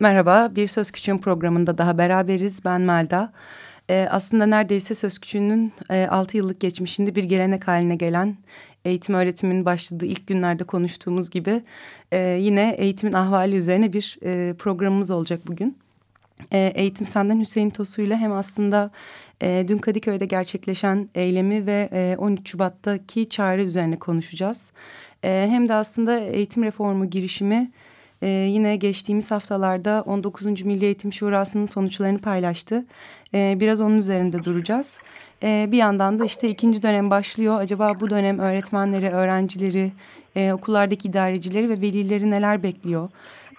Merhaba. Bir Söz Küçüğün programında daha beraberiz. Ben Melda. Ee, aslında neredeyse Söz Küçüğünün e, 6 yıllık geçmişinde bir gelenek haline gelen eğitim öğretimin başladığı ilk günlerde konuştuğumuz gibi e, yine eğitimin ahvali üzerine bir e, programımız olacak bugün. E, Eğitim Senden Hüseyin Tosu ile hem aslında e, dün Kadıköy'de gerçekleşen eylemi ve e, 13 Şubat'taki çağrı üzerine konuşacağız. E, hem de aslında eğitim reformu girişimi ee, yine geçtiğimiz haftalarda 19. Milli Eğitim Şurası'nın sonuçlarını paylaştı. Ee, biraz onun üzerinde duracağız. Ee, bir yandan da işte ikinci dönem başlıyor. Acaba bu dönem öğretmenleri, öğrencileri, e, okullardaki idarecileri ve velileri neler bekliyor?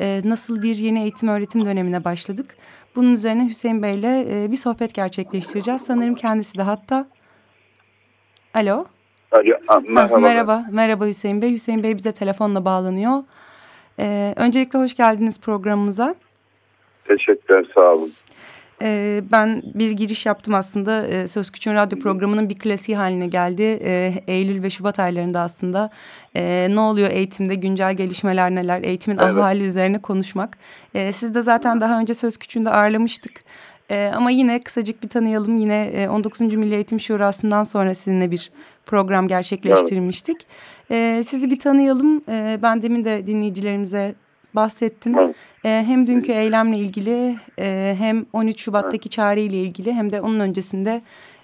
Ee, nasıl bir yeni eğitim öğretim dönemine başladık? Bunun üzerine Hüseyin Bey ile e, bir sohbet gerçekleştireceğiz. Sanırım kendisi de hatta. Alo. Alo, merhaba. merhaba, merhaba Hüseyin Bey. Hüseyin Bey bize telefonla bağlanıyor. Ee, öncelikle hoş geldiniz programımıza. Teşekkürler, sağ olun. Ee, ben bir giriş yaptım aslında. Ee, Söz Küçüğün Radyo programının bir klasiği haline geldi. Ee, Eylül ve Şubat aylarında aslında e, ne oluyor eğitimde, güncel gelişmeler neler, eğitimin evet. ahvali üzerine konuşmak. Ee, siz de zaten daha önce Söz Küçüğün'de ağırlamıştık. Ee, ama yine kısacık bir tanıyalım. Yine e, 19. Milli Eğitim Şurası'ndan sonra sizinle bir program gerçekleştirmiştik. Evet. Ee, sizi bir tanıyalım. Ee, ben demin de dinleyicilerimize bahsettim. Evet. Ee, hem dünkü eylemle ilgili e, hem 13 Şubat'taki evet. çağrı ile ilgili hem de onun öncesinde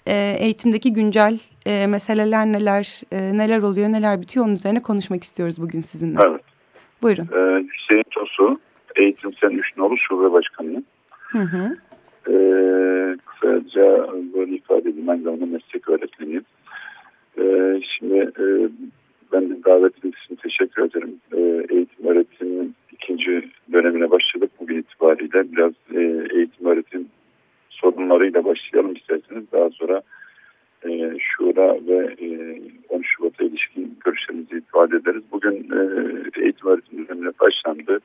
e, eğitimdeki güncel e, meseleler neler, e, neler oluyor, neler bitiyor onun üzerine konuşmak istiyoruz bugün sizinle. Evet. Buyurun. Ee, Hüseyin Tosu, Eğitim Sen Üçnoğlu Şube Başkanı. Hı hı. Ee, kısaca böyle ifade edeyim. Aynı zamanda meslek öğretmeniyim. Ee, şimdi e, ben de davetiniz için teşekkür ederim. Ee, eğitim öğretiminin ikinci dönemine başladık bugün itibariyle. Biraz e, eğitim öğretim sorunlarıyla başlayalım isterseniz. Daha sonra e, Şura ve e, 13 Şubat'a ilişkin görüşlerimizi ifade ederiz. Bugün e, eğitim öğretim dönemine başlandı.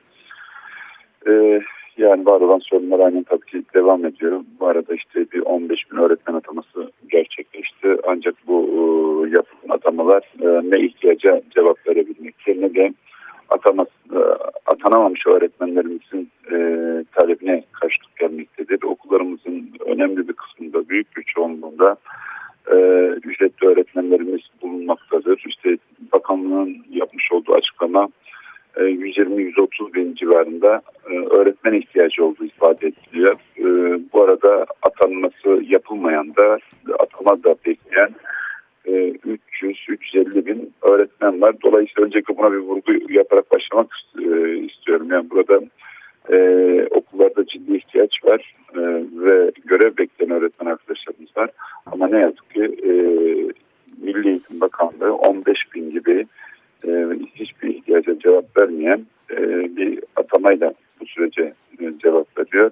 E, yani var olan sorunlar aynen tabii ki devam ediyor. Bu arada işte bir 15 bin öğretmen ataması gerçekleşti. Ancak bu e, yapılan atamalar e, ne ihtiyaca cevap verebilmek yerine de atamas, e, atanamamış öğretmenlerimizin e, talebine karşılık gelmektedir. Okullarımızın önemli bir kısmında, büyük bir çoğunluğunda e, ücretli öğretmenlerimiz bulunmaktadır. İşte bakanlığın yapmış olduğu açıklama 120-130 e, bin civarında e, öğretmen ihtiyacı olduğu ifade ediliyor. E, bu arada atanması yapılmayan da atama da bekleyen 300-350 bin öğretmen var. Dolayısıyla öncelikle buna bir vurgu yaparak başlamak istiyorum. Yani burada okullarda ciddi ihtiyaç var ve görev bekleyen öğretmen arkadaşlarımız var. Ama ne yazık ki Milli Eğitim Bakanlığı 15 bin gibi e, hiçbir ihtiyaca cevap vermeyen e, bir atamayla bu sürece e, cevap veriyor.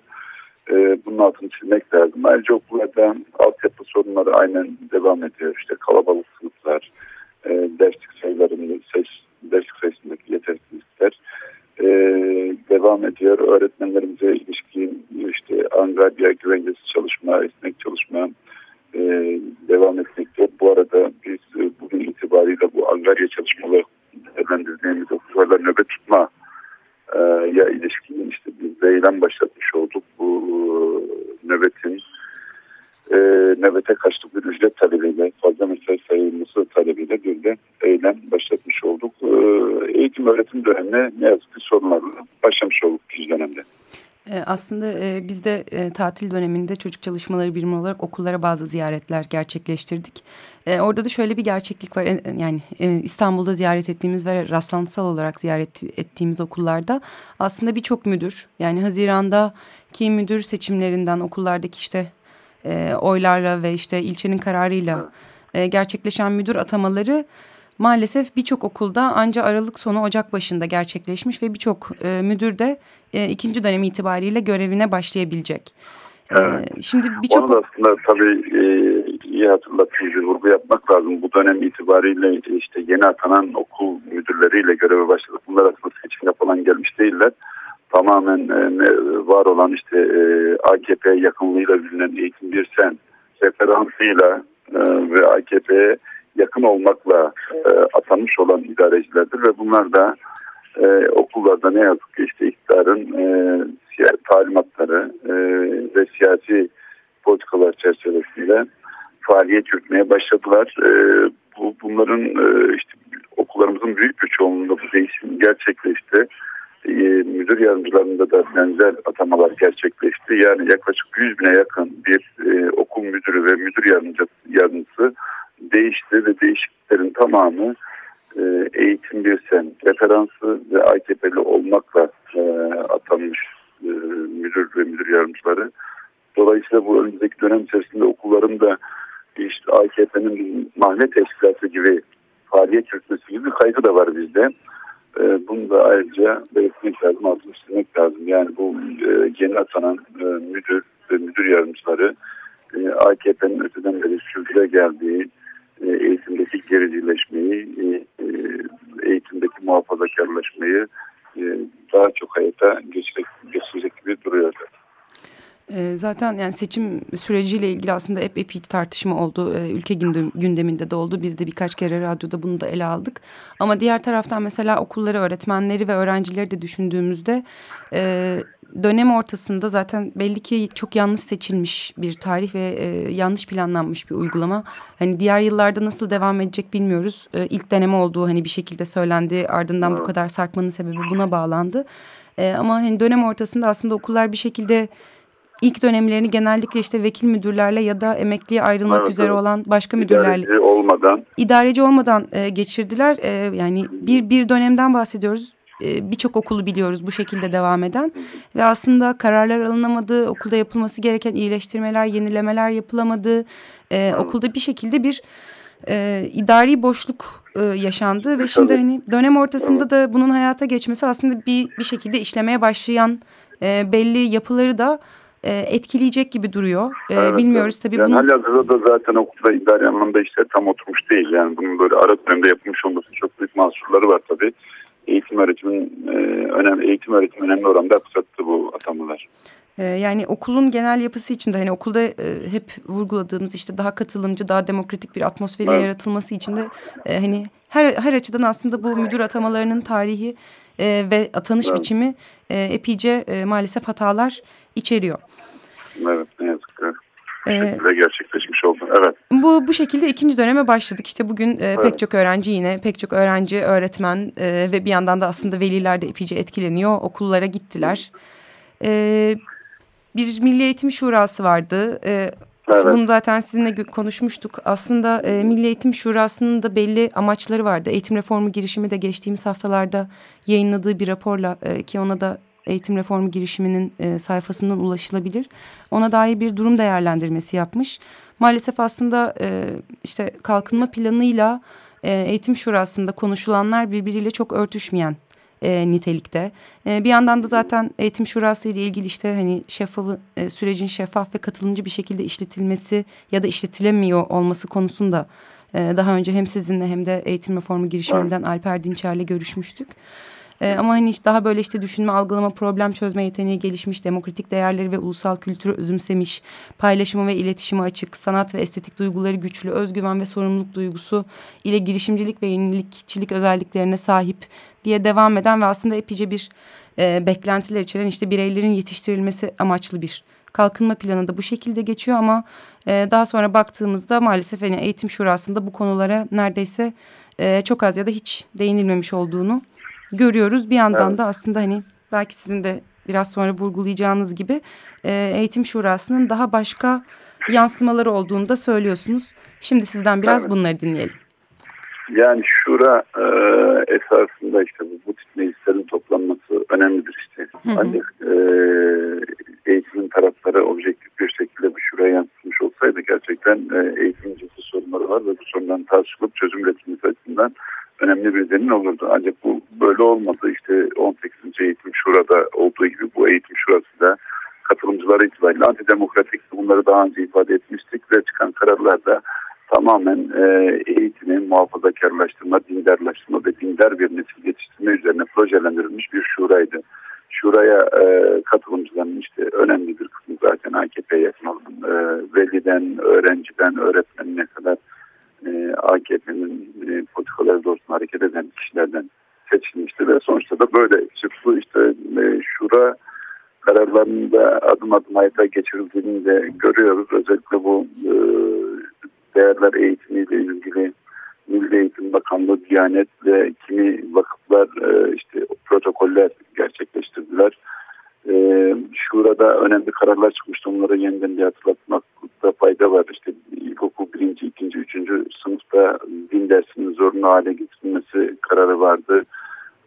E, bunun altını çizmek lazım. Ayrıca okullarda altyapı sorunları aynen devam ediyor. İşte kalabalık sınıflar, e, derslik sayılarında, ses, derslik sayısındaki yetersizlikler e, devam ediyor. Öğretmenlerimize ilişkin işte angarya güvencesi çalışma, esnek çalışma e, devam etmekte. Bu arada biz e, bugün itibariyle bu angarya çalışmaları değerlendirdiğimiz okullarla nöbet tutma e, ya ilişkin işte bir eylem başlatmış olduk. Bu e, nöbetin e, nöbete kaçtık bir ücret talebiyle fazla mesai sayılması talebiyle bir de eylem başlatmış olduk. E, eğitim öğretim dönemine ne yazık ki sorunlarla başlamış olduk ikinci dönemde. Ee, aslında e, biz de e, tatil döneminde çocuk çalışmaları birimi olarak okullara bazı ziyaretler gerçekleştirdik. E, orada da şöyle bir gerçeklik var. E, yani e, İstanbul'da ziyaret ettiğimiz ve rastlantısal olarak ziyaret ettiğimiz okullarda aslında birçok müdür yani Haziran'da ki müdür seçimlerinden okullardaki işte e, oylarla ve işte ilçenin kararıyla e, gerçekleşen müdür atamaları maalesef birçok okulda ancak Aralık sonu Ocak başında gerçekleşmiş ve birçok e, müdür de e, ikinci dönem itibariyle görevine başlayabilecek. E, Evet. şimdi birçok Onu da aslında tabii e, iyi hatırlattığınız bir vurgu yapmak lazım. Bu dönem itibariyle işte yeni atanan okul müdürleriyle göreve başladık. Bunlar aslında seçimle falan gelmiş değiller. Tamamen e, var olan işte e, AKP yakınlığıyla bilinen Eğitim Bir Sen referansıyla e, ve AKP'ye yakın olmakla e, atanmış olan idarecilerdir ve bunlar da e, okullarda ne yazık ki işte iktidarın e, talimatları e, ve siyasi politikalar çerçevesinde faaliyet yürütmeye başladılar. E, bu bunların e, işte okullarımızın büyük bir çoğunluğunda bu değişim gerçekleşti. E, müdür yardımcılarında da benzer atamalar gerçekleşti. Yani yaklaşık 100 bine yakın bir e, okul müdürü ve müdür yardımcısı, yardımcısı değişti ve değişikliklerin tamamı e, eğitim bir sen referansı ve AKP'li olmakla e, atanmış e, müdür ve müdür yardımcıları. Dolayısıyla bu önümüzdeki dönem içerisinde okulların da işte AKP'nin mahalle teşkilatı gibi faaliyet yürütmesi gibi bir kaygı da var bizde. E, bunu da ayrıca belirtmek lazım, altını çizmek lazım. Yani bu e, yeni atanan e, müdür ve müdür yardımcıları e, AKP'nin öteden beri sürdüre geldiği eğitimdeki gericileşmeyi, e, e, eğitimdeki muhafazakarlaşmayı e, daha çok hayata geçirecek, geçirecek gibi duruyor. E, zaten yani seçim süreciyle ilgili aslında hep epey tartışma oldu. E, ülke gündem, gündeminde de oldu. Biz de birkaç kere radyoda bunu da ele aldık. Ama diğer taraftan mesela okulları, öğretmenleri ve öğrencileri de düşündüğümüzde e, dönem ortasında zaten belli ki çok yanlış seçilmiş bir tarih ve e, yanlış planlanmış bir uygulama. Hani diğer yıllarda nasıl devam edecek bilmiyoruz. E, ilk deneme olduğu hani bir şekilde söylendi. Ardından bu kadar sarkmanın sebebi buna bağlandı. E, ama hani dönem ortasında aslında okullar bir şekilde ilk dönemlerini genellikle işte vekil müdürlerle ya da emekliye ayrılmak Evet, üzere evet. olan başka müdürlerle İdareci olmadan idareci olmadan e, geçirdiler. E, yani bir bir dönemden bahsediyoruz. E, Birçok okulu biliyoruz bu şekilde devam eden ve aslında kararlar alınamadı. Okulda yapılması gereken iyileştirmeler, yenilemeler yapılamadı. E, okulda bir şekilde bir e, idari boşluk e, yaşandı ve şimdi hani dönem ortasında da bunun hayata geçmesi aslında bir bir şekilde işlemeye başlayan e, belli yapıları da e, etkileyecek gibi duruyor. E, Evet, bilmiyoruz tabii yani bunu. halihazırda da zaten okulda idari anlamda işler tam oturmuş değil. Yani bunun böyle ara dönemde yapılmış olması çok büyük mahsurları var tabii. Eğitim öğretimin e, önemli eğitim öğretim önemli oranda aksattı bu atamalar. Ee, yani okulun genel yapısı için de hani okulda e, hep vurguladığımız işte daha katılımcı, daha demokratik bir atmosferin Evet. yaratılması için de e, hani her her açıdan aslında bu müdür atamalarının tarihi e, ve atanış Evet. biçimi e, epeyce e, maalesef hatalar içeriyor. Evet ki. Bu Ee, şekilde gerçekleşmiş oldu. Evet. Bu bu şekilde ikinci döneme başladık. İşte bugün e, pek Evet. çok öğrenci yine pek çok öğrenci, öğretmen e, ve bir yandan da aslında veliler de epeyce etkileniyor. Okullara gittiler. E, bir Milli Eğitim Şurası vardı. E, Evet. Bunu zaten sizinle konuşmuştuk. Aslında e, Milli Eğitim Şurası'nın da belli amaçları vardı. Eğitim reformu girişimi de geçtiğimiz haftalarda yayınladığı bir raporla e, ki ona da eğitim reformu girişiminin e, sayfasından ulaşılabilir. Ona dair bir durum değerlendirmesi yapmış. Maalesef aslında e, işte kalkınma planıyla e, eğitim şurasında konuşulanlar birbiriyle çok örtüşmeyen e, nitelikte. E, bir yandan da zaten eğitim şurası ile ilgili işte hani şeffaf e, sürecin şeffaf ve katılımcı bir şekilde işletilmesi ya da işletilemiyor olması konusunda e, daha önce hem sizinle hem de eğitim reformu girişiminden Alper Dinçer'le görüşmüştük. E, ama hani işte daha böyle işte düşünme, algılama, problem çözme yeteneği gelişmiş, demokratik değerleri ve ulusal kültürü özümsemiş, paylaşımı ve iletişime açık, sanat ve estetik duyguları güçlü, özgüven ve sorumluluk duygusu ile girişimcilik ve yenilikçilik özelliklerine sahip diye devam eden ve aslında epeyce bir e, beklentiler içeren işte bireylerin yetiştirilmesi amaçlı bir kalkınma planı da bu şekilde geçiyor. Ama e, daha sonra baktığımızda maalesef hani eğitim şurasında bu konulara neredeyse e, çok az ya da hiç değinilmemiş olduğunu görüyoruz. Bir yandan Evet. da aslında hani belki sizin de biraz sonra vurgulayacağınız gibi e, eğitim şurasının daha başka yansımaları olduğunu da söylüyorsunuz. Şimdi sizden biraz Evet. bunları dinleyelim. Yani şura e, esasında işte bu, bu tip meclislerin toplanması önemlidir işte. Hı hı. Ancak e, eğitimin tarafları objektif bir şekilde bu şuraya yansıtmış olsaydı gerçekten e, eğitimin ciddi sorunları var ve bu sorunların tartışılıp çözüm üretilmesi açısından önemli bir zemin olurdu. Ancak bu böyle olmadı. İşte 18. eğitim şurada olduğu gibi bu eğitim şurası da katılımcıları itibariyle antidemokratik bunları daha önce ifade etmiştik ve çıkan kararlarda tamamen e, eğitimi muhafazakarlaştırma, dindarlaştırma ve dindar bir nesil yetiştirme üzerine projelendirilmiş bir şuraydı. Şuraya e, katılımcıların işte önemli bir kısmı zaten AKP'ye yakın olan e, veliden, öğrenciden, öğretmenine kadar e, AKP'nin politikaları doğrultusunda hareket eden kişilerden seçilmişti ve sonuçta da böyle çıktı işte e, şura kararlarında adım adım hayata geçirildiğini de görüyoruz. Özellikle bu e, değerler eğitimiyle ilgili Milli Eğitim Bakanlığı, Diyanet ve kimi vakıflar e, işte protokoller gerçekleştirdiler. E, şurada önemli kararlar çıkmıştı. Onları yeniden bir hatırlatmakta fayda var. İşte ikinci, üçüncü sınıfta din dersinin zorunlu hale getirilmesi kararı vardı.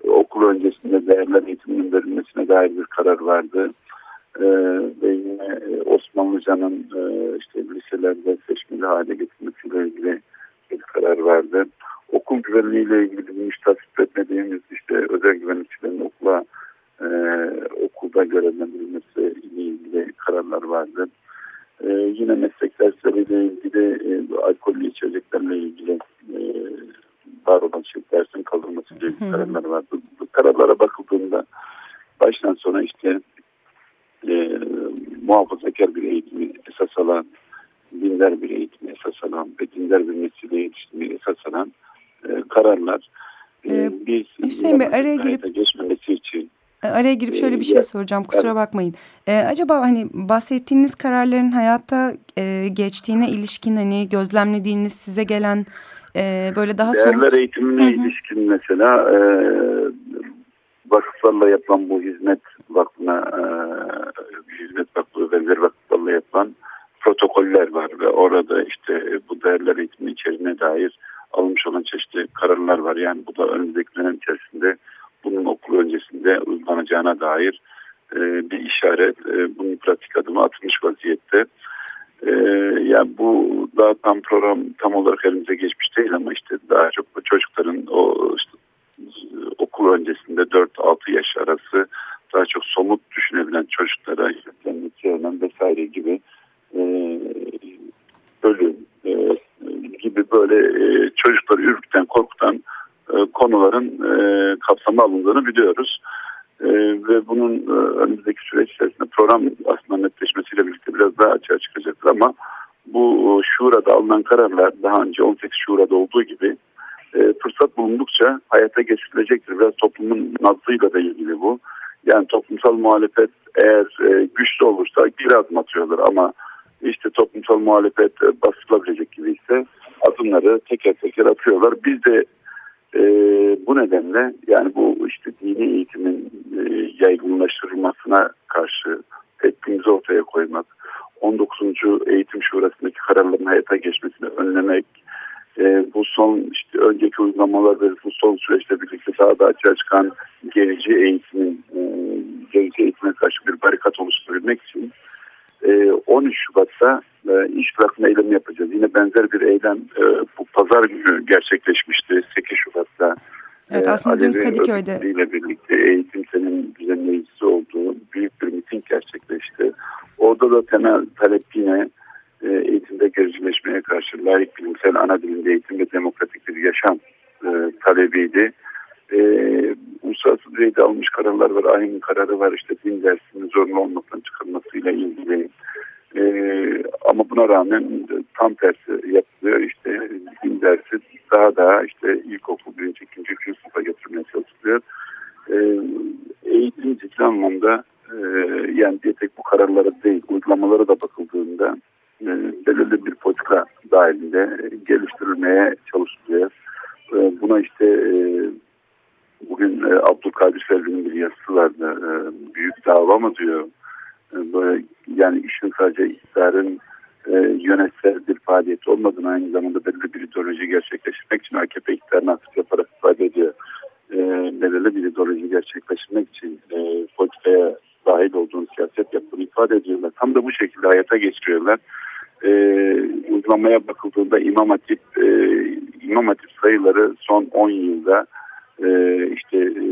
Okul öncesinde değerler eğitiminin verilmesine dair bir karar vardı. Ee, ve yine Osmanlıca'nın e, işte liselerde seçmeli hale getirilmesiyle ilgili bir karar vardı. Okul güvenliğiyle ilgili bizim tasvip etmediğimiz işte özel güvenlikçilerin okula e, okulda görevlendirilmesi ile ilgili kararlar vardı. E, yine meslek dersleriyle ilgili e, alkollü içeceklerle ilgili e, var olan şey dersin kaldırılması ile ilgili kararlar vardı. Bu kararlara bakıldığında baştan sona işte e, muhafazakar bir eğitimi esas alan, dindar bir eğitimi esas alan ve dindar bir nesile yetiştirmeyi esas alan e, kararlar. E, Ee, biz Hüseyin Bey, araya girip- geçmemesi için Araya girip şöyle bir şey soracağım kusura bakmayın. E, acaba hani bahsettiğiniz kararların hayatta e, geçtiğine ilişkin hani gözlemlediğiniz size gelen e, böyle daha değerler somut... eğitimine Hı hı. ilişkin mesela e, vakıflarla yapılan bu hizmet vakfına e, hizmet vakfı ve benzer vakıflarla yapılan protokoller var ve orada işte bu değerler eğitimi içeriğine dair alınmış olan çeşitli kararlar var. Yani bu da önümüzdeki dönem içerisinde bunun okul öncesinde uygulanacağına dair e, bir işaret. E, bunun pratik adımı atılmış vaziyette. E, yani bu daha tam program tam olarak elimize geçmiş değil ama işte daha çok çocukların o işte, okul öncesinde 4-6 yaş arası daha çok somut düşünebilen çocuklara yüklenmesi önem vesaire gibi e, ölüm e, gibi böyle e, çocukları ürkten korkutan konuların e, kapsama alındığını biliyoruz. E, ve bunun e, önümüzdeki süreç içerisinde program aslında netleşmesiyle birlikte biraz daha açığa çıkacaktır ama bu şurada alınan kararlar daha önce 18 şurada olduğu gibi e, fırsat bulundukça hayata geçirilecektir. Biraz toplumun nabzıyla da ilgili bu. Yani toplumsal muhalefet eğer e, güçlü olursa geri adım atıyorlar ama işte toplumsal muhalefet e, basılabilecek gibi ise adımları teker teker atıyorlar. Biz de e, bu nedenle yani bu işte dini eğitimin e, yaygınlaştırılmasına karşı tepkimizi ortaya koymak, 19. Eğitim Şurası'ndaki kararların hayata geçmesini önlemek, e, bu son işte önceki uygulamalar ve bu son süreçte birlikte daha da açığa çıkan gerici eğitimin e, gerici eğitime karşı bir barikat oluşturabilmek için e, 13 Şubat'ta e, iş bırakma eylemi yapacağız. Yine benzer bir eylem e, bu pazar günü gerçekleşmişti 8 Şubat'ta. Evet E, aslında dün Kadıköy'de örgütleriyle birlikte eğitim senin düzenleyicisi olduğu büyük bir miting gerçekleşti. Orada da temel talep yine e, eğitimde gericileşmeye karşı layık bilimsel ana dilinde eğitim ve demokratik bir yaşam e, talebiydi. E, uluslararası düzeyde almış kararlar var. Aynı kararı var işte din dersinin zorunlu olmaktan çıkarılmasıyla ilgili. E, ama buna rağmen tam tersi yapılıyor. İşte din dersi daha daha işte ilkokul birinci, ikinci, üçüncü sınıfa getirmeye çalışılıyor. E, eğitim ciddi anlamda e, yani bir tek bu kararlara değil uygulamalara da bakıldığında e, belirli bir politika dahilinde geliştirilmeye çalışılıyor. E, buna işte e, bugün e, Abdülkadir Selvi'nin bir yazısı vardı. E, büyük dava mı diyor. Böyle, yani işin sadece iktidarın e, yönetsel bir faaliyet olmadığını aynı zamanda belirli bir ideoloji gerçekleştirmek için AKP iktidarına atıf yaparak ifade ediyor. E, belirli bir ideoloji gerçekleştirmek için e, politikaya dahil olduğunu siyaset yaptığını ifade ediyorlar. Tam da bu şekilde hayata geçiriyorlar. E, uygulamaya bakıldığında İmam Hatip, e, İmam Hatip sayıları son 10 yılda e, işte e,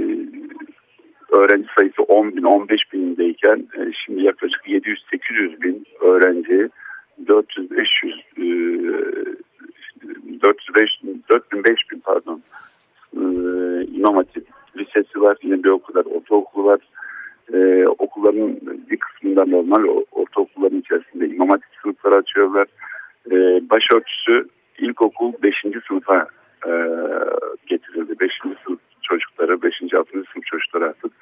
öğrenci sayısı 10 bin 15 bindeyken e, şimdi yaklaşık 700-800 bin öğrenci 400-500 405 4005 bin pardon e, İmam Hatip lisesi var yine bir o kadar ortaokulu var e, okulların bir kısmında normal ortaokulların içerisinde İmam Hatip sınıfları açıyorlar e, başörtüsü ilkokul 5. sınıfa e, getirildi 5. sınıf çocukları 5. 6. sınıf çocukları artık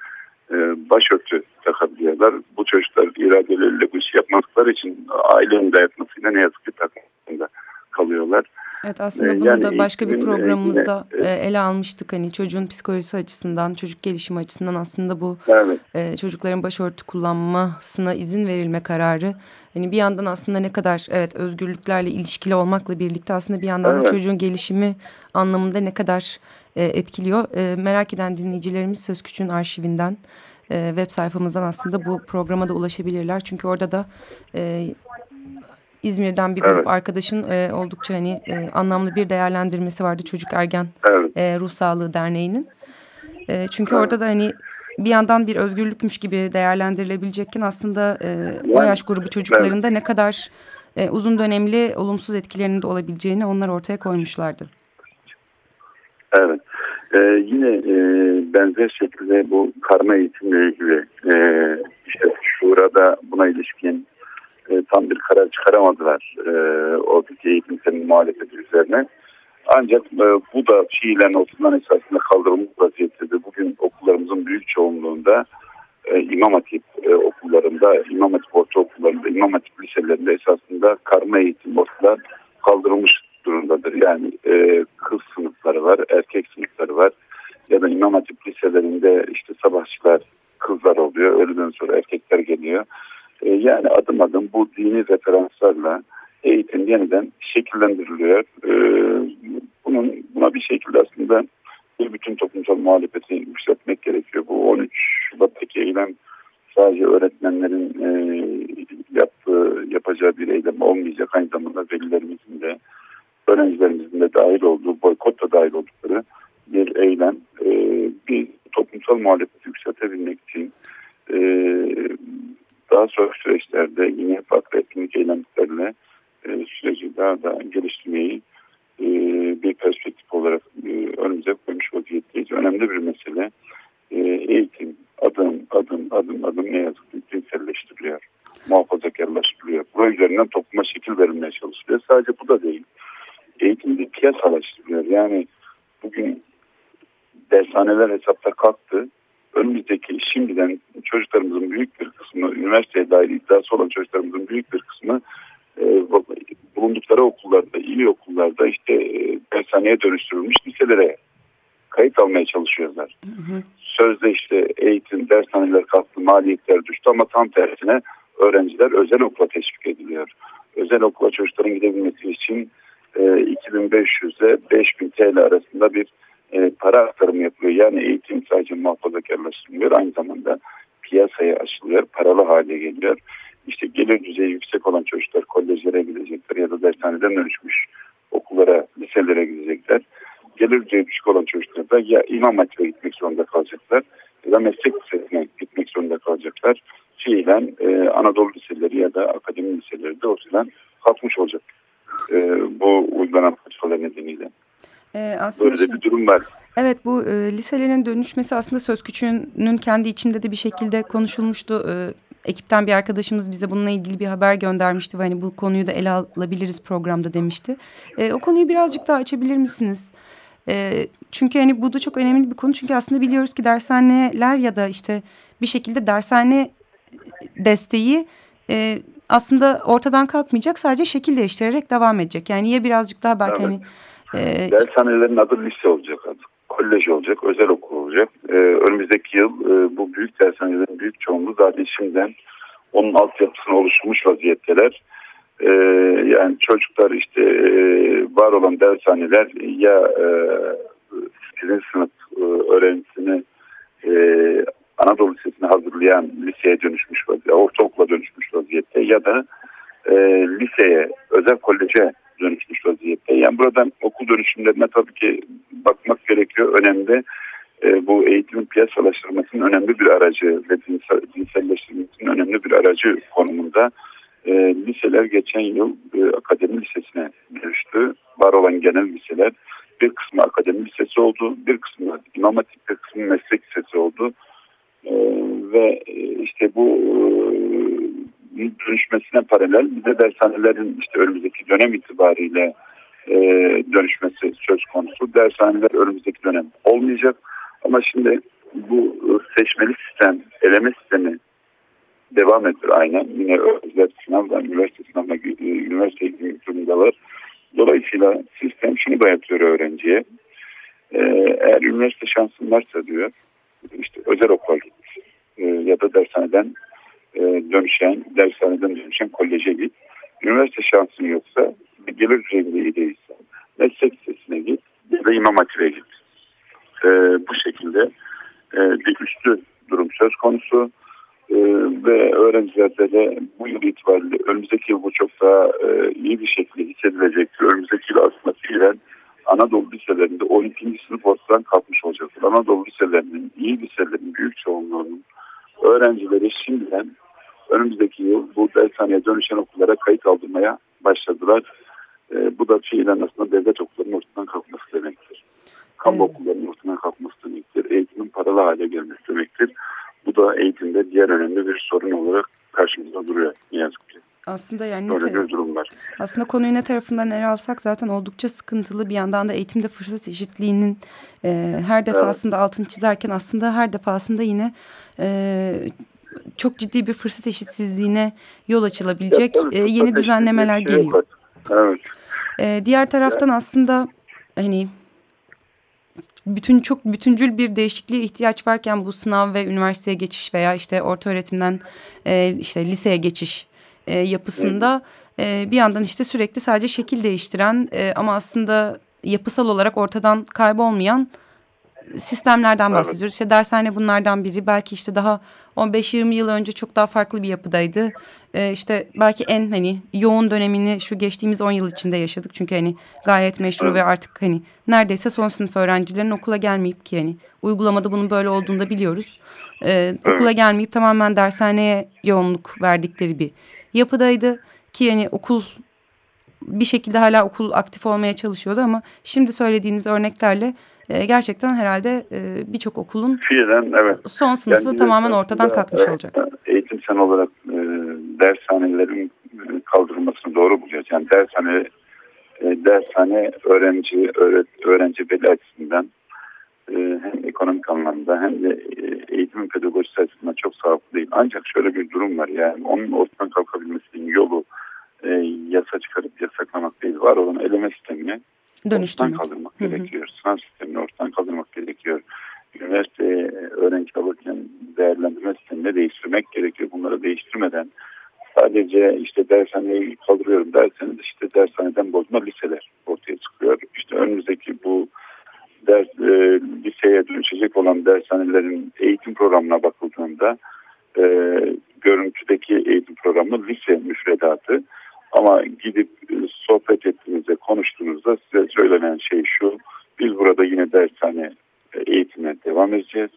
e, başörtü takabiliyorlar. Bu çocuklar iradeleriyle bu işi yapmadıkları için ailenin dayatmasıyla ne yazık ki takımda kalıyorlar. Evet aslında e, bunu yani da başka bir programımızda yine, e, ele almıştık. Hani çocuğun psikolojisi açısından, çocuk gelişimi açısından aslında bu evet. e, çocukların başörtü kullanmasına izin verilme kararı. Hani bir yandan aslında ne kadar evet özgürlüklerle ilişkili olmakla birlikte aslında bir yandan evet. da çocuğun gelişimi anlamında ne kadar e, etkiliyor. E, merak eden dinleyicilerimiz Söz Küçüğün arşivinden e, web sayfamızdan aslında bu programa da ulaşabilirler. Çünkü orada da e, İzmir'den bir grup evet. arkadaşın e, oldukça hani e, anlamlı bir değerlendirmesi vardı Çocuk Ergen evet. e, Ruh Sağlığı Derneği'nin. E, çünkü evet. orada da hani bir yandan bir özgürlükmüş gibi değerlendirilebilecekken aslında e, o yaş grubu çocuklarında evet. ne kadar e, uzun dönemli olumsuz etkilerinin de olabileceğini onlar ortaya koymuşlardı. Evet. Ee, yine e, benzer şekilde bu karma eğitimle ilgili e, işte şurada buna ilişkin e, tam bir karar çıkaramadılar e, oradaki eğitim muhalefeti üzerine. Ancak e, bu da fiilen okuldan esasında kaldırılmış vaziyettedir. Bugün okullarımızın büyük çoğunluğunda e, İmam Hatip e, okullarında, İmam Hatip ortaokullarında, İmam Hatip liselerinde esasında karma eğitim ortadan kaldırılmış durumdadır. Yani e, kız sınıfları var, erkek sınıfları var. Ya da İmam Hatip liselerinde işte sabahçılar kızlar oluyor. Öğleden sonra erkekler geliyor. E, yani adım adım bu dini referanslarla eğitim yeniden şekillendiriliyor. E, bunun buna bir şekilde aslında bir bütün toplumsal muhalefeti yükseltmek gerekiyor. Bu 13 Şubat'taki eylem sadece öğretmenlerin e, yaptığı, yapacağı bir eylem olmayacak. Aynı zamanda velilerimizin de öğrencilerimizin de dahil olduğu, boykot da dahil oldukları bir eylem. Bir toplumsal muhalefeti yükseltebilmek için daha sonra süreçlerde yine farklı etkinlik eylemlerle e, süreci daha da geliştirmeyi e, bir perspektif olarak e, önümüze koymuş vaziyetteyiz. Önemli bir mesele e, eğitim adım adım adım adım ne yazık ki cinselleştiriliyor. Muhafazakarlaştırılıyor. Bu üzerinden topluma şekil verilmeye çalışılıyor. Sadece bu da değil. Eğitimde piyasalaştırılıyor. Yani bugün dershaneler hesapta kalktı önümüzdeki şimdiden çocuklarımızın büyük bir kısmı, üniversiteye dair iddiası olan çocuklarımızın büyük bir kısmı e, bulundukları okullarda, iyi okullarda işte e, dershaneye dönüştürülmüş liselere kayıt almaya çalışıyorlar. Hı hı. Sözde işte eğitim, dershaneler kalktı, maliyetler düştü ama tam tersine öğrenciler özel okula teşvik ediliyor. Özel okula çocukların gidebilmesi için e, 2500'e 5000 TL arasında bir e, para aktarımı yapılıyor. Yani eğitim sadece muhafazakarlaştırılıyor. Aynı zamanda piyasaya açılıyor. Paralı hale geliyor. İşte gelir düzeyi yüksek olan çocuklar kolejlere gidecekler ya da dershaneden dönüşmüş okullara, liselere gidecekler. Gelir düzeyi düşük olan çocuklar da ya imam hatip'e gitmek zorunda kalacaklar ya da meslek lisesine gitmek zorunda kalacaklar. Fiilen e, Anadolu liseleri ya da akademi liseleri de ortadan kalkmış olacak. E, bu uygulanan politikalar nedeniyle. Ee, aslında Böyle şey, bir durum var. Evet bu e, liselerin dönüşmesi aslında söz küçüğünün kendi içinde de bir şekilde konuşulmuştu. E, ekipten bir arkadaşımız bize bununla ilgili bir haber göndermişti. Ve hani bu konuyu da ele alabiliriz programda demişti. E, o konuyu birazcık daha açabilir misiniz? E, çünkü hani bu da çok önemli bir konu. Çünkü aslında biliyoruz ki dershaneler ya da işte bir şekilde dershane desteği e, aslında ortadan kalkmayacak. Sadece şekil değiştirerek devam edecek. Yani ya birazcık daha belki evet. hani ee, Dershanelerin adı lise olacak adı. Kolej olacak, özel okul olacak. Ee, önümüzdeki yıl e, bu büyük dershanelerin büyük çoğunluğu zaten şimdiden onun altyapısına oluşmuş vaziyetteler. e, yani çocuklar işte e, var olan dershaneler ya e, sizin sınıf e, öğrencisini e, Anadolu Lisesi'ne hazırlayan liseye dönüşmüş vaziyette, ortaokula dönüşmüş vaziyette ya da e, liseye, özel koleje dönüşmüş vaziyette. Yani buradan okul dönüşümlerine tabii ki bakmak gerekiyor. Önemli e, bu eğitimin piyasalaştırmasının önemli bir aracı ve cinsel, cinselleştirmesinin önemli bir aracı konumunda. E, liseler geçen yıl e, akademi lisesine dönüştü. Var olan genel liseler bir kısmı akademi lisesi oldu, bir kısmı imam hatip, bir kısmı meslek lisesi oldu. E, ve e, işte bu e, dönüşmesine paralel bir de dershanelerin işte önümüzdeki dönem itibariyle e, dönüşmesi söz konusu. Dershaneler önümüzdeki dönem olmayacak. Ama şimdi bu seçmeli sistem, eleme sistemi devam ediyor aynen. Yine özel sınavdan, üniversite sınavına, üniversite eğitim var. Dolayısıyla sistem şunu dayatıyor öğrenciye. Ee, eğer üniversite şansın varsa diyor, işte özel okula git. Ee, ya da dershaneden e, dönüşen, dershaneden dönüşen koleje git. Üniversite şansın yoksa, gelir düzeyinde iyi değilse, meslek lisesine git ya da imam hatibe git. Ee, bu şekilde e, bir üstü durum söz konusu. Ee, ve öğrencilerde de bu yıl itibariyle önümüzdeki yıl bu çok daha e, iyi bir şekilde hissedilecektir. Önümüzdeki yıl aslında fiilen Anadolu liselerinde 12. sınıf ortadan kalkmış olacaktır. Anadolu liselerinin, iyi liselerin büyük öğrencileri şimdiden önümüzdeki yıl bu dershaneye dönüşen okullara kayıt aldırmaya başladılar. E, bu da fiilen aslında devlet okullarının ortadan kalkması demektir. Kamu evet. okullarının ortadan kalkması demektir. Eğitimin paralı hale gelmesi demektir. Bu da eğitimde diğer önemli bir sorun olarak karşımızda duruyor ne yazık ki. Aslında yani Böyle bir durum var. Aslında konuyu ne tarafından ele alsak zaten oldukça sıkıntılı bir yandan da eğitimde fırsat eşitliğinin e, her defasında evet. altını çizerken aslında her defasında yine e, çok ciddi bir fırsat eşitsizliğine yol açılabilecek e, yeni düzenlemeler şey geliyor. Evet. E, diğer taraftan aslında hani bütün çok bütüncül bir değişikliğe ihtiyaç varken bu sınav ve üniversiteye geçiş veya işte orta öğretimden e, işte liseye geçiş e, yapısında e, bir yandan işte sürekli sadece şekil değiştiren e, ama aslında yapısal olarak ortadan kaybolmayan sistemlerden bahsediyoruz. Evet. İşte dershane bunlardan biri. Belki işte daha 15-20 yıl önce çok daha farklı bir yapıdaydı. Ee, işte belki en hani yoğun dönemini şu geçtiğimiz 10 yıl içinde yaşadık. Çünkü hani gayet meşru evet. ve artık hani neredeyse son sınıf öğrencilerin okula gelmeyip ki hani uygulamada bunun böyle olduğunu da biliyoruz. Ee, evet. Okula gelmeyip tamamen dershaneye yoğunluk verdikleri bir yapıdaydı. Ki yani okul bir şekilde hala okul aktif olmaya çalışıyordu ama şimdi söylediğiniz örneklerle e, gerçekten herhalde e, birçok okulun Fiilen, evet. son sınıfı yani, tamamen ortadan kalkmış evet, olacak. Eğitimsel olarak e, dershanelerin e, kaldırılmasını doğru buluyoruz. Yani dershane e, dershane öğrenci öğret, öğrenci veli açısından e, hem ekonomik anlamda hem de e, eğitim pedagojisi açısından çok sağlıklı değil. Ancak şöyle bir durum var yani onun ortadan kalkabilmesinin yolu e, yasa çıkarıp yasaklamak değil. Var olan eleme sistemini ortadan kaldırmak Hı -hı. gerekiyor. Sınav sistemini ortadan kaldırmak gerekiyor. Üniversite öğrenci alırken değerlendirme sistemini değiştirmek gerekiyor. Bunları değiştirmeden sadece işte dershaneyi kaldırıyorum derseniz işte dershaneden bozma liseler ortaya çıkıyor. İşte önümüzdeki bu ders, e, liseye dönüşecek olan dershanelerin eğitim programına bakıldığında e, görüntüdeki eğitim programı lise müfredatı. Ama gidip e, sohbet ettiğinizde, konuştuğunuzda size söylenen şey şu. Biz burada yine dershane e, eğitime devam edeceğiz.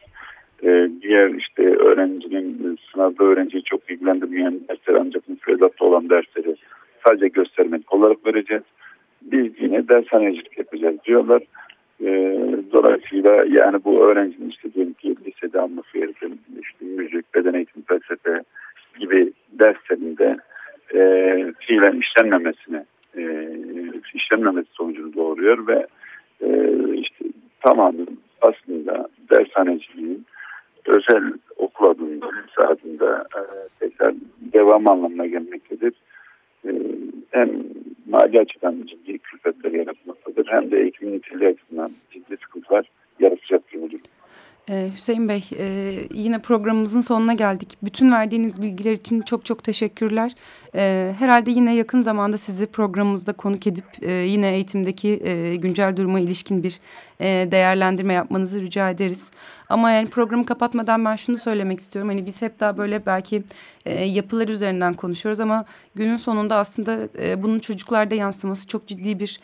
Ee, diğer işte öğrencinin sınavda öğrenciyi çok ilgilendirmeyen dersler ancak müfredatta olan dersleri sadece göstermelik olarak vereceğiz. Biz yine dershanecilik yapacağız diyorlar. Ee, dolayısıyla yani bu öğrencinin işte diyelim ki lisede alması gereken işte müzik, beden eğitimi, felsefe gibi derslerinde e, fiilen işlenmemesine e, işlenmemesi sonucunu doğuruyor ve e, işte tamamen aslında dershaneciliğin özel okul adında, lise adında e, tekrar devam anlamına gelmektedir. E, hem mali açıdan ciddi külfetler yaratmaktadır hem de eğitim niteliği açısından ciddi sıkıntılar yaratacaktır bu durum. Ee, Hüseyin Bey, e, yine programımızın sonuna geldik. Bütün verdiğiniz bilgiler için çok çok teşekkürler. Ee, herhalde yine yakın zamanda sizi programımızda konuk edip e, yine eğitimdeki e, güncel duruma ilişkin bir e, değerlendirme yapmanızı rica ederiz. Ama yani programı kapatmadan ben şunu söylemek istiyorum. Hani biz hep daha böyle belki yapılar üzerinden konuşuyoruz ama günün sonunda aslında bunun çocuklarda yansıması çok ciddi bir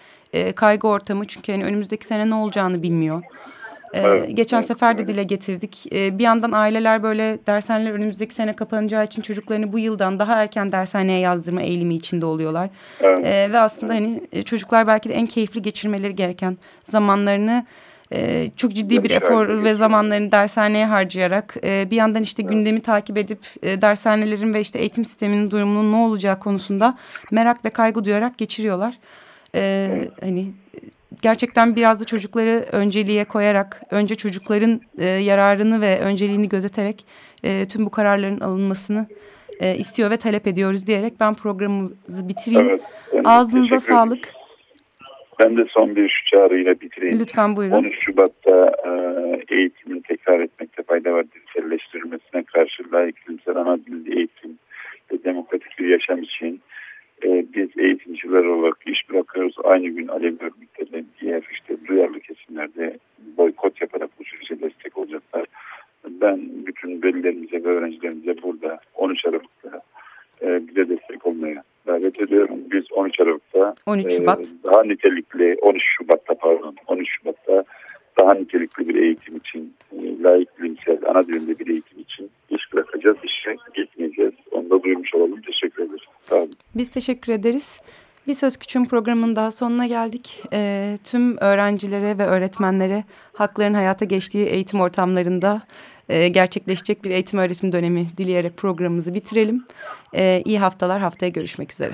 kaygı ortamı. Çünkü yani önümüzdeki sene ne olacağını bilmiyor. Ee, Evet, geçen evet, sefer de evet. dile getirdik. Ee, bir yandan aileler böyle dershaneler önümüzdeki sene kapanacağı için çocuklarını bu yıldan daha erken dershaneye yazdırma eğilimi içinde oluyorlar. Evet. Ee, ve aslında hani e, çocuklar belki de en keyifli geçirmeleri gereken zamanlarını e, çok ciddi bir efor ve zamanlarını dershaneye harcayarak e, bir yandan işte gündemi takip edip e, dershanelerin ve işte eğitim sisteminin durumunun ne olacağı konusunda merak ve kaygı duyarak geçiriyorlar. Ee, hani gerçekten biraz da çocukları önceliğe koyarak, önce çocukların e, yararını ve önceliğini gözeterek e, tüm bu kararların alınmasını e, istiyor ve talep ediyoruz diyerek ben programımızı bitireyim. Evet, Ağzınıza ederim. sağlık. Ben de son bir şu çağrıyla bitireyim. Lütfen buyurun. 13 Şubat'ta e, eğitimin tekrar etmekte fayda var. Dilselleştirilmesine karşı layık bilimsel ana dilli eğitim ve demokratik bir yaşam için e, biz eğitimciler olarak iş bırakıyoruz. Aynı gün Alevi örgütleri diğer işte duyarlı kesimlerde boykot yaparak bu sürece destek olacaklar. Ben bütün velilerimize ve öğrencilerimize burada 13 Aralık'ta e, bize destek olmaya davet ediyorum. Biz 13 Aralık'ta 13 e, Şubat. daha nitelikli 13 Şubat'ta pardon 13 Şubat'ta daha nitelikli bir eğitim için e, layık bilimsel ana dilinde bir eğitim için iş bırakacağız. işe gitmeyeceğiz. Onu da duyurmuş olalım. Teşekkür ederim. Sağ olun. Biz teşekkür ederiz. Bir Söz Küçüğün programının daha sonuna geldik. Ee, tüm öğrencilere ve öğretmenlere hakların hayata geçtiği eğitim ortamlarında e, gerçekleşecek bir eğitim öğretim dönemi dileyerek programımızı bitirelim. Ee, iyi haftalar, haftaya görüşmek üzere.